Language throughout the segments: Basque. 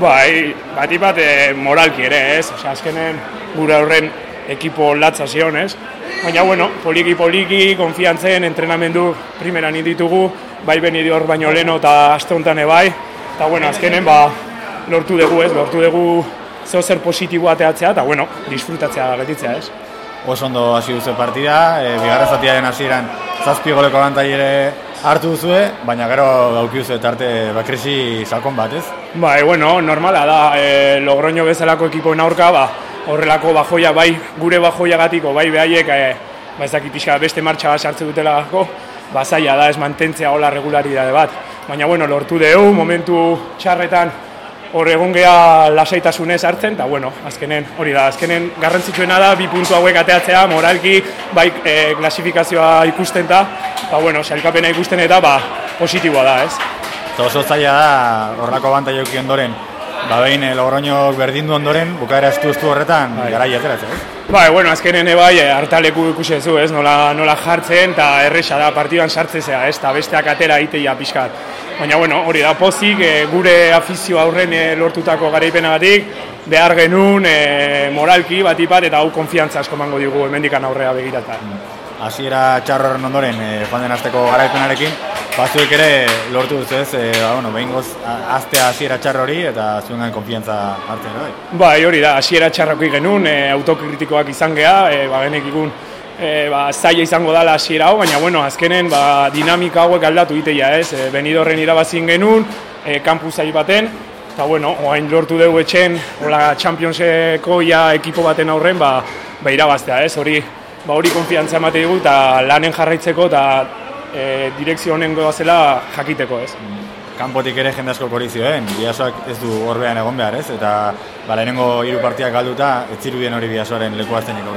Bai, bati bat e, moralki ere, ez? Osea, azkenen gure horren ekipo latza zion, ez? Baina, bueno, poliki poliki, konfiantzen, entrenamendu primeran inditugu, bai beni hor baino leno eta aste honetan bai. Eta, bueno, azkenen, ba, lortu dugu, ez? Lortu dugu zeo zer positibo ateatzea, eta, bueno, disfrutatzea getitzea, ez? Oso ondo hasi duzu partida, e, bigarra zatiaren hasieran zazpi goleko ere hartu duzue, baina gero dauki duzu eta arte bakrisi sakon bat, ez? Bai, bueno, normala da, e, logroño bezalako ekipoen aurka, ba, horrelako bajoia, bai, gure bajoia gatiko, bai, behaiek, e, ba, ez pixka, beste martxa bat sartzen dutela gako, ba, zaila da, ez mantentzea hola regularidade bat. Baina, bueno, lortu deu, momentu txarretan, hor egon geha lasaitasunez hartzen, eta bueno, azkenen, hori da, azkenen garrantzitsuena da, bi puntu hauek ateatzea, moralki, bai, e, klasifikazioa ikusten da, ba, bueno, sailkapena ikusten eta, ba, positiboa da, ez? Eta oso zaila da, horrako banta joki ondoren, ba, behin, e, logroñok berdindu ondoren, bukaera estu estu horretan, bai. gara ez? Bai, bueno, azkenen bai, e, hartaleku ikusi zu, ez, nola, nola jartzen, eta erresa da, partidan sartzezea, ez, eta besteak atera iteia pixkat. Baina, bueno, hori da pozik, e, gure afizio aurren e, lortutako garaipena batik, behar genuen e, moralki bat ipat eta hau konfiantza asko mango digu emendikan aurrea begirata. Hasiera txarroren ondoren, e, joan den azteko garaipenarekin, batzuek ere lortu duz ez, e, ba, bueno, behin goz, aztea hasiera txarrori eta zuen konfiantza hartzen, bai? Bai, hori da, hasiera txarrako genuen, e, autokritikoak izan geha, e, ba, ikun, e, ba, zaila izango dala hasiera hau, baina bueno, azkenen ba, dinamika hauek aldatu iteia, ez? E, benidorren irabazin genuen, e, kampus baten, eta bueno, oain lortu dugu etxen, hola Championseko ja ekipo baten aurren, ba, ba irabaztea, ez? Hori, ba, hori konfiantza emate dugu, eta lanen jarraitzeko, eta e, direkzio honen zela jakiteko, ez? Kanpotik ere jende asko korizioen, biasoak ez du horbean egon behar, ez? Eta ba, lehenengo hiru partiak galduta, ez zirudien hori biasoaren leku aztenik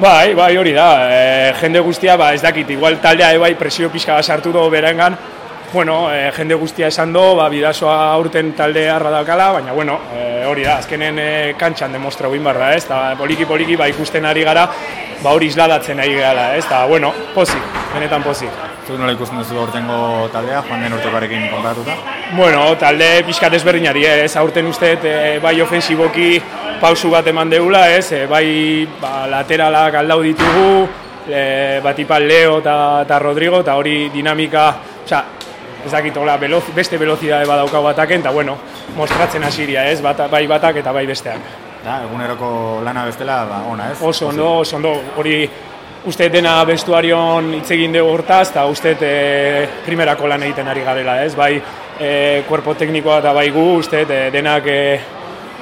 Bai, bai, hori da. E, jende guztia, ba, ez dakit, igual taldea ebai presio pixka sartu do berengan. Bueno, e, jende guztia esan do, ba, bidazoa aurten talde harra daukala, baina, bueno, e, hori da, azkenen e, kantxan demostra guin barra, ez? Ta, poliki-poliki, ba, ikusten ari gara, ba, hori izladatzen ari gara, ez? Ta, bueno, pozik, benetan pozik. Zuk nola ikusten duzu aurtengo taldea, joan den urtekoarekin konparatuta? Bueno, talde pixka desberdinari, ez, aurten uste, e, bai ofensiboki pausu bat eman deula, ez, e, bai ba, lateralak aldau ditugu, e, bat ipan Leo eta Rodrigo, eta hori dinamika, oza, ez dakit, hola, veloz, beste velozidade badaukau bataken, eta bueno, mostratzen asiria, ez, bat, bai batak eta bai besteak. Da, eguneroko lana bestela, ba, ona, ez? Oso ondo, oso ondo, hori uste dena bestuarion hitz egin dugu hortaz, eta uste e, primerako lan egiten ari garela, ez? Bai, e, kuerpo teknikoa eta bai gu, uste e, denak e,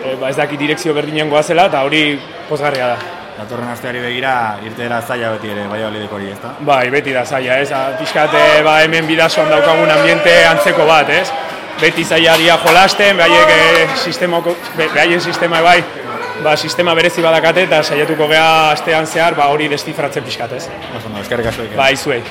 e, ba ez daki direkzio berdinen goazela, eta hori pozgarria da. Datorren asteari begira, irte dela zaila beti ere, bai olideko hori, ezta? Bai, beti da zaila, ez? Piskate, ba, hemen bidazoan daukagun ambiente antzeko bat, ez? Beti zaila dia jolasten, behaiek e, sistema, behaien sistema bai, ba, sistema berezi badakate eta saiatuko gea astean zehar ba, hori destifratzen pixkatez. Oso, no, eskerrik asko. Ba, izuei.